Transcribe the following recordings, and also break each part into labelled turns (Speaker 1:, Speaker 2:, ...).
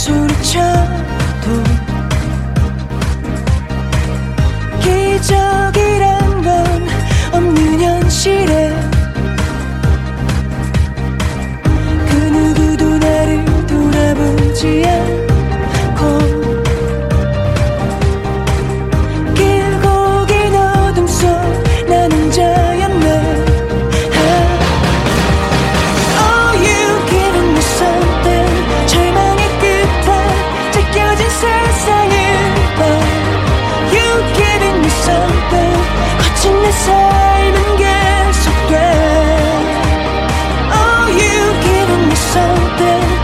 Speaker 1: Sur le chat. 手边。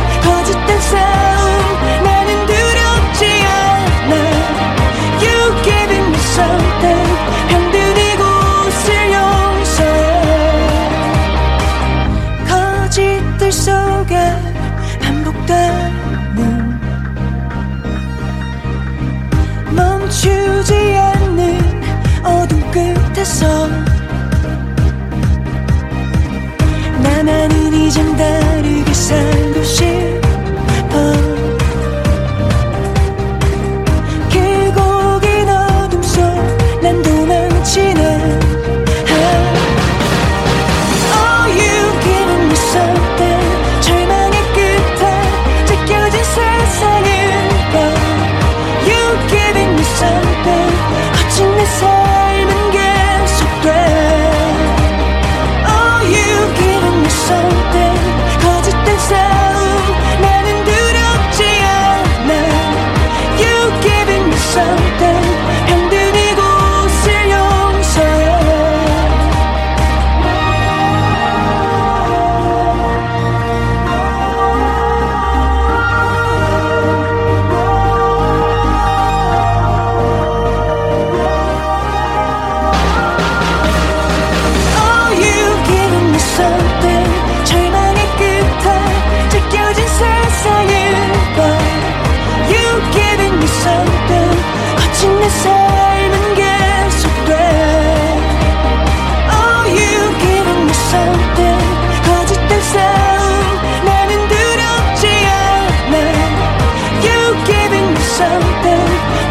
Speaker 1: 伤悲